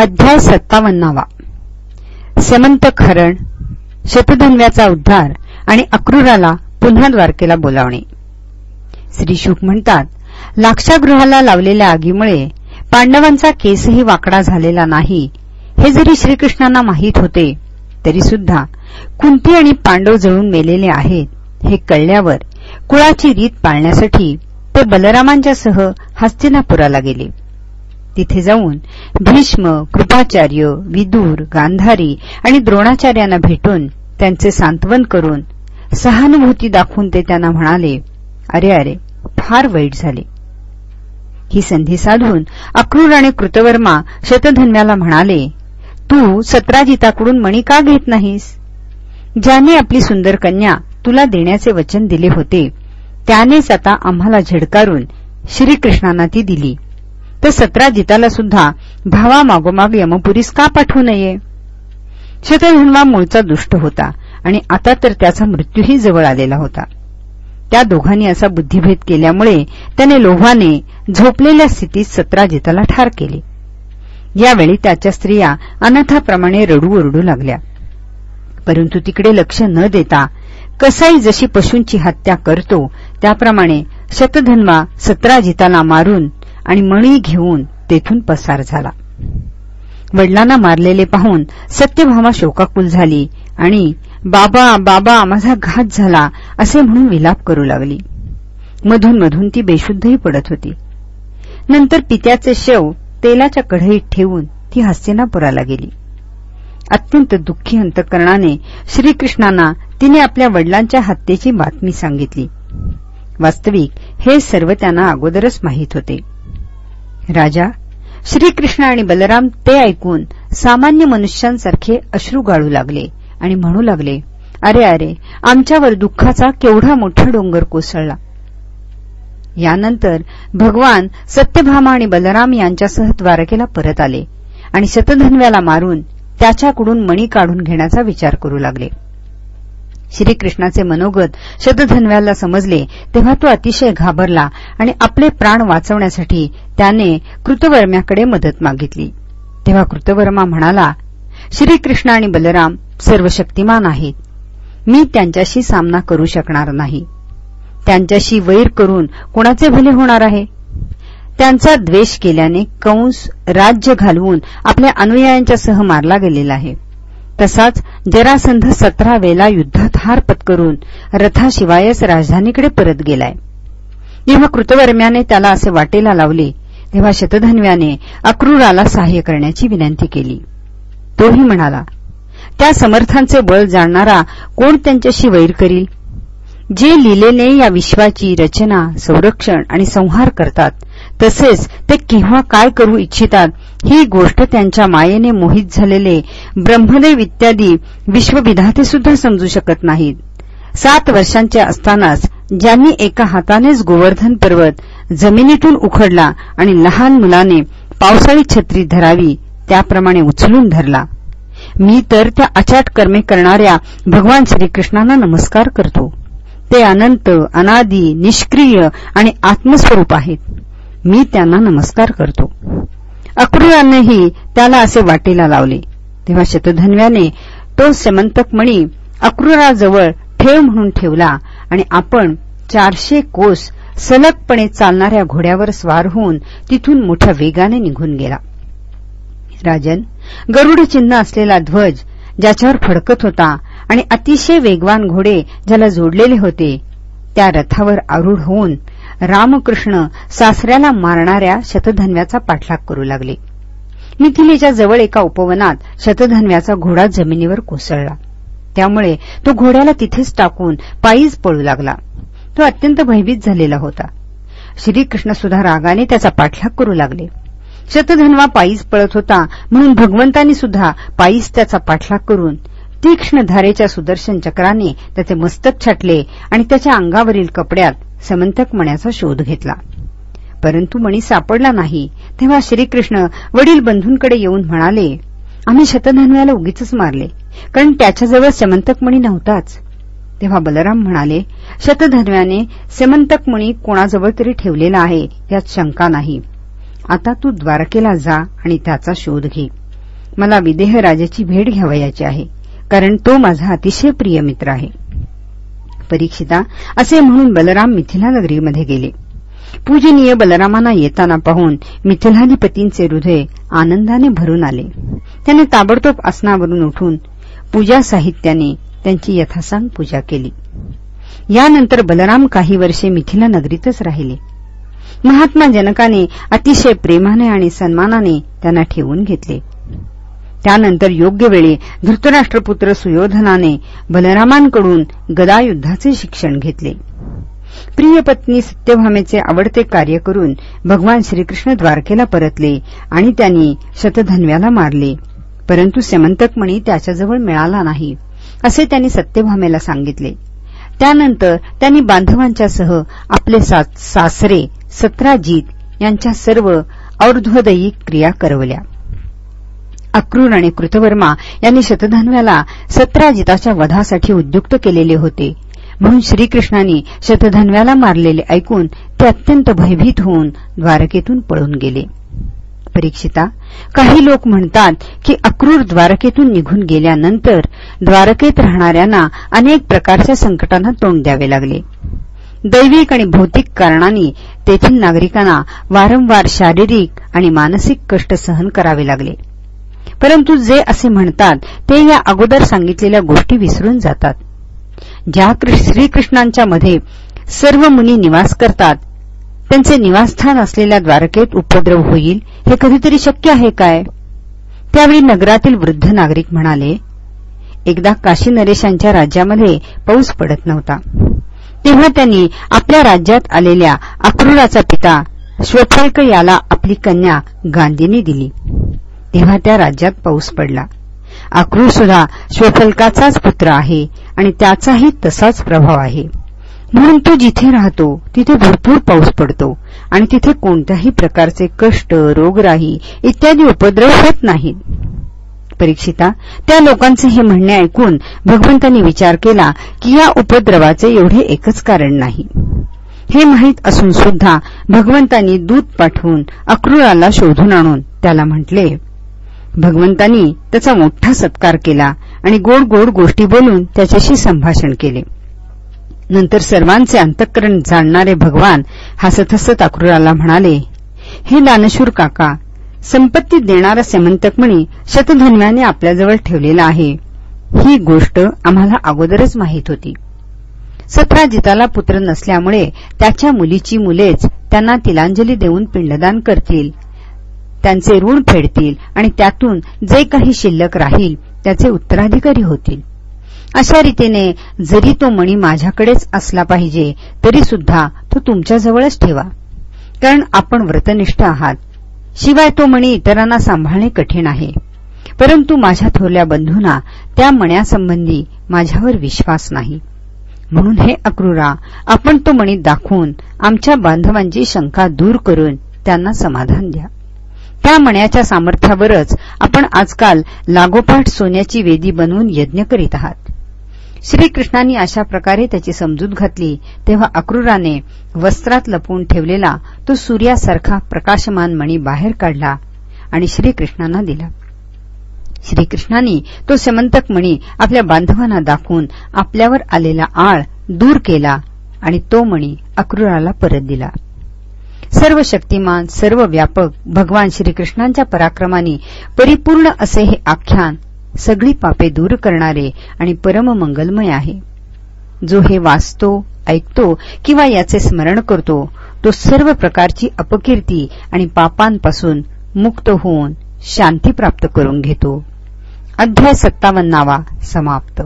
अध्याय सत्तावन्नावा. समंतक हरण शतधन्व्याचा उद्धार आणि अक्रूराला पुन्हा द्वारकेला बोलावणे. श्री शुक म्हणतात लाक्षागृहाला लावलेल्या आगीमुळे पांडवांचा केसही वाकडा झालेला नाही हे जरी श्रीकृष्णांना माहीत होते तरी सुद्धा कुंती आणि पांडव जळून मेलेले आहेत हे कळल्यावर कुळाची रीत पाळण्यासाठी ते बलरामांच्यासह हस्तिनापुराला गेले. तिथे जाऊन भीष्म कृपाचार्य विदूर गांधारी आणि द्रोणाचार्यांना भेटून त्यांचे सांत्वन करून सहानुभूती दाखवून ते त्यांना म्हणाले अरे अरे फार वाईट झाले. ही संधी साधून अक्रूर आणि कृतवर्मा शतधन्याला म्हणाले तू सत्राजिताकडून मणी का घेत नाहीस? ज्याने आपली सुंदर कन्या तुला देण्याचे वचन दिले होते त्यानेच आता आम्हाला झिडकारून श्रीकृष्णांना ती दिली. तर सत्राजिताला सुद्धा भावा मागोमाग यमपुरीस का पाठवू नये. शतधन्वा मूळचा दुष्ट होता आणि आता तर त्याचा मृत्यूही जवळ आलेला होता. त्या दोघांनी असा बुद्धिभेद केल्यामुळे त्याने लोभाने झोपलेल्या स्थितीत सत्राजिताला ठार केले. यावेळी त्याच्या स्त्रिया अनाथाप्रमाणे रडू ओरडू लागल्या. परंतु तिकडे लक्ष न देता कसाई जशी पशूंची हत्या करतो त्याप्रमाणे शतधन्वा सत्राजिताला मारून आणि मणी घेऊन तेथून पसार झाला. वडिलांना मारलेले पाहून सत्यभामा शोकाकुल झाली आणि बाबा बाबा माझा घात झाला असे म्हणून विलाप करू लागली. मधून मधून ती बेशुद्धही पडत होती. नंतर पित्याचे शव तेलाच्या कढईत ठेवून ती हस्तिनापुराला गेली. अत्यंत दुःखी अंतकरणाने श्रीकृष्णांना तिने आपल्या वडिलांच्या हत्येची बातमी सांगितली. वास्तविक हे सर्व त्यांना अगोदरच माहीत होते. राजा श्रीकृष्ण आणि बलराम ते ऐकून सामान्य मनुष्यांसारखे अश्रू गाळू लागले आणि म्हणू लागले अरे अरे आमच्यावर दुःखाचा केवढा मोठा डोंगर कोसळला. यानंतर भगवान सत्यभामा आणि बलराम यांच्यासह द्वारकेला परत आले आणि शतधन्व्याला मारून त्याच्याकडून मणी काढून घेण्याचा विचार करू लागले. श्रीकृष्णाचे मनोगत शतधन्व्याला समजले तेव्हा तो अतिशय घाबरला आणि आपले प्राण वाचवण्यासाठी त्याने कृतवर्म्याकडे मदत मागितली. तेव्हा कृतवर्मा म्हणाला श्रीकृष्ण आणि बलराम सर्व शक्तिमान आहेत. मी त्यांच्याशी सामना करू शकणार नाही. त्यांच्याशी वैर करून कोणाचे भले होणार आहे? त्यांचा द्वेष केल्याने कंस राज्य घालवून आपल्या अनुयायांच्यासह मारला गेलेला आहे. तसाच जरासंध सतरा वेळा युद्धात हार पत्करून रथाशिवायच राजधानीकडे परत गेलाय. जेव्हा कृतवर्म्याने त्याला असे वाटेला लावले तेव्हा शतधन्व्याने अक्रूराला सहाय्य करण्याची विनंती केली. तोही म्हणाला त्या समर्थांचे बळ जाणणारा कोण त्यांच्याशी वैर करील? जे लिलेने या विश्वाची रचना संरक्षण आणि संहार करतात तसेच ते केव्हा काय करू इच्छितात ही गोष्ट त्यांच्या मायेने मोहित झालेले ब्रह्मदेव इत्यादी विश्वविधाते सुद्धा समजू शकत नाहीत. सात वर्षांचे असतानाच ज्यांनी एका हातानेच गोवर्धन पर्वत जमिनीतून उखडला आणि लहान मुलाने पावसाळी छत्री धरावी त्याप्रमाणे उचलून धरला. मी तर त्या अचाट कर्मे करणाऱ्या भगवान श्रीकृष्णांना नमस्कार करतो. ते अनंत अनादी निष्क्रिय आणि आत्मस्वरूप आहेत. मी त्यांना नमस्कार करतो. अक्रूरानेही त्याला असे वाटेला लावले. तेव्हा शतधन्व्याने तो समंतक मणी अक्रूराजवळ ठेव म्हणून ठेवला आणि आपण चारशे कोस सलगपणे चालणाऱ्या घोड्यावर स्वार होऊन तिथून मोठ्या वेगाने निघून गेला. राजन गरुड चिन्ह असलेला ध्वज ज्याच्यावर फडकत होता आणि अतिशय वेगवान घोडे ज्याला जोडलेले होते त्या रथावर आरूढ होऊन रामकृष्ण सासऱ्याला मारणाऱ्या शतधन्व्याचा पाठलाग करू लागले. मिथिलेच्या जवळ एका उपवनात शतधन्व्याचा घोडा जमिनीवर कोसळला. त्यामुळे तो घोड्याला तिथेच टाकून पायीच पळू लागला. तो अत्यंत भयभीत झालेला होता. श्रीकृष्ण सुद्धा रागाने त्याचा पाठलाग करू लागले. शतधन्वा पायीच पळत होता म्हणून भगवंतांनी सुद्धा पायीच त्याचा पाठलाग करून तीक्ष्ण धारेच्या सुदर्शन चक्राने त्याचे मस्तक छाटले आणि त्याच्या अंगावरील कपड्यात समंतक मण्याचा शोध घेतला. परंतु मणी सापडला नाही. तेव्हा श्रीकृष्ण वडील बंधूंकडे येऊन म्हणाले आम्ही शतधन्व्याला उगीच मारले कारण त्याच्याजवळ समंतक मणी नव्हताच. तेव्हा बलराम म्हणाले शतधन्व्याने समंतक मणी कोणाजवळ तरी ठेवलेला आहे यात शंका नाही. आता तू द्वारकेला जा आणि त्याचा शोध घे. मला विदेह राजाची भेट घ्यावयाची आहे कारण तो माझा अतिशय प्रिय मित्र आहे. परीक्षिता असे म्हणून बलराम मिथिला नगरीमध्ये गेले. पूजनीय बलरामांना येताना पाहून मिथिलाधिपतींचे हृदय आनंदाने भरून आले. त्याने ताबडतोब आसनावरून उठून पूजा साहित्याने त्यांची यथासांग पूजा केली. यानंतर बलराम काही वर्षे मिथिला नगरीतच राहिले. महात्मा जनकाने अतिशय प्रेमाने आणि सन्मानाने त्यांना ठेवून घेतले. त्यानंतर योग्य वेळी धृतराष्ट्रपुत्र सुयोधनाने बलरामांकडून गदायुद्धाचे शिक्षण घेतले. प्रिय पत्नी सत्यभामेचे आवडते कार्य करून भगवान श्रीकृष्ण द्वारकेला परतले आणि त्यांनी शतधन्व्याला मारले. परंतु समंतकमणी त्याच्याजवळ मिळाला नाही असे त्यांनी सत्यभामेला सांगितले. त्यानंतर त्यांनी बांधवांच्यासह आपले सासरे सत्राजीत यांच्या सर्व और्ध्वदयी क्रिया करवल्या. अक्रूर आणि कृतवर्मा यांनी शतधन्व्याला सत्राजिताच्या वधासाठी उद्युक्त केलेले होते. म्हणून श्रीकृष्णांनी शतधन्व्याला मारलेले ऐकून ते अत्यंत भयभीत होऊन द्वारकेतून पळून गेले. परीक्षिता काही लोक म्हणतात की अक्रूर द्वारकेतून निघून गेल्यानंतर द्वारकेत राहणाऱ्यांना अनेक प्रकारच्या संकटांना तोंड द्यावे लागले. दैविक आणि भौतिक कारणांनी तेथील नागरिकांना वारंवार शारीरिक आणि मानसिक कष्ट सहन करावे लागले. परंतु जे असे म्हणतात ते या अगोदर सांगितलेल्या गोष्टी विसरून जातात. ज्या श्रीकृष्णांच्या मध्ये सर्व मुनी निवास करतात त्यांचे निवासस्थान असलेल्या द्वारकेत उपद्रव होईल हे कधीतरी शक्य आहे काय? त्यावेळी नगरातील वृद्ध नागरिक म्हणाले एकदा काशी नरेशांच्या राज्यामध्ये पाऊस पडत नव्हता. तेव्हा त्यांनी आपल्या राज्यात आलेल्या अक्रूराचा पिता श्वफल्क याला आपली कन्या गांधीने दिली. तेव्हा त्या राज्यात पाऊस पडला. अक्रूर सुद्धा स्वफलकाचाच पुत्र आहे आणि त्याचाही तसाच प्रभाव आहे. म्हणून तो जिथे राहतो तिथे भरपूर पाऊस पडतो आणि तिथे कोणत्याही प्रकारचे कष्ट रोगराही इत्यादी उपद्रव होत नाहीत. परीक्षिता त्या लोकांचे हे म्हणणे ऐकून भगवंतांनी विचार केला की या उपद्रवाचे एवढे एकच कारण नाही. हे माहीत असून सुद्धा भगवंतांनी दूत पाठवून अक्रूराला शोधून आणून त्याला म्हटले भगवंतांनी त्याचा मोठा सत्कार केला आणि गोड गोड गोष्टी बोलून त्याच्याशी संभाषण केले. नंतर सर्वांचे अंतःकरण जाणणारे भगवान हसत हसत अक्रूराला म्हणाले हे दानशूर काका संपत्ती देणारा सेमंतकमणी शतधन्याने आपल्याजवळ ठेवलेला आहे. ही गोष्ट आम्हाला अगोदरच माहीत होती. सत्राजिताला पुत्र नसल्यामुळे त्याच्या मुलीची मुलेच त्यांना तिलांजली देऊन पिंडदान करतील त्यांचे ऋण फेडतील आणि त्यातून जे काही शिल्लक राहील त्याचे उत्तराधिकारी होतील. अशा रीतीने जरी तो मणी माझ्याकडेच असला पाहिजे तरी सुद्धा तो तुमच्याजवळच ठेवा. कारण आपण व्रतनिष्ठ आहात. शिवाय तो मणी इतरांना सांभाळणे कठीण आहे. परंतु माझ्या थोरल्या बंधूंना त्या मण्यासंबंधी माझ्यावर विश्वास नाही. म्हणून हे अक्रूरा आपण तो मणी दाखवून आमच्या बांधवांची शंका दूर करून त्यांना समाधान द्या. त्या मण्याच्या सामर्थ्यावरच आपण आजकाल लागोपाठ सोन्याची वेदी बनवून यज्ञ करीत आहात. श्रीकृष्णांनी अशा प्रकारे त्याची समजूत घातली तेव्हा अक्रूराने वस्त्रात लपवून ठेवलेला तो सूर्यासारखा प्रकाशमान मणी बाहेर काढला आणि श्रीकृष्णांना दिला. श्रीकृष्णांनी तो समंतक मणी आपल्या बांधवांना दाखवून आपल्यावर आलेला आळ दूर केला आणि तो मणी अक्रूराला परत दिला. सर्व शक्तिमान सर्व व्यापक भगवान श्रीकृष्णांच्या पराक्रमाने परिपूर्ण असे हे आख्यान सगळी पापे दूर करणारे आणि परममंगलमय आहे. जो हे वाचतो ऐकतो किंवा याचे स्मरण करतो तो सर्व प्रकारची अपकीर्ती आणि पापांपासून मुक्त होऊन शांती प्राप्त करून घेतो. अध्याय सत्तावन्नावा समाप्त.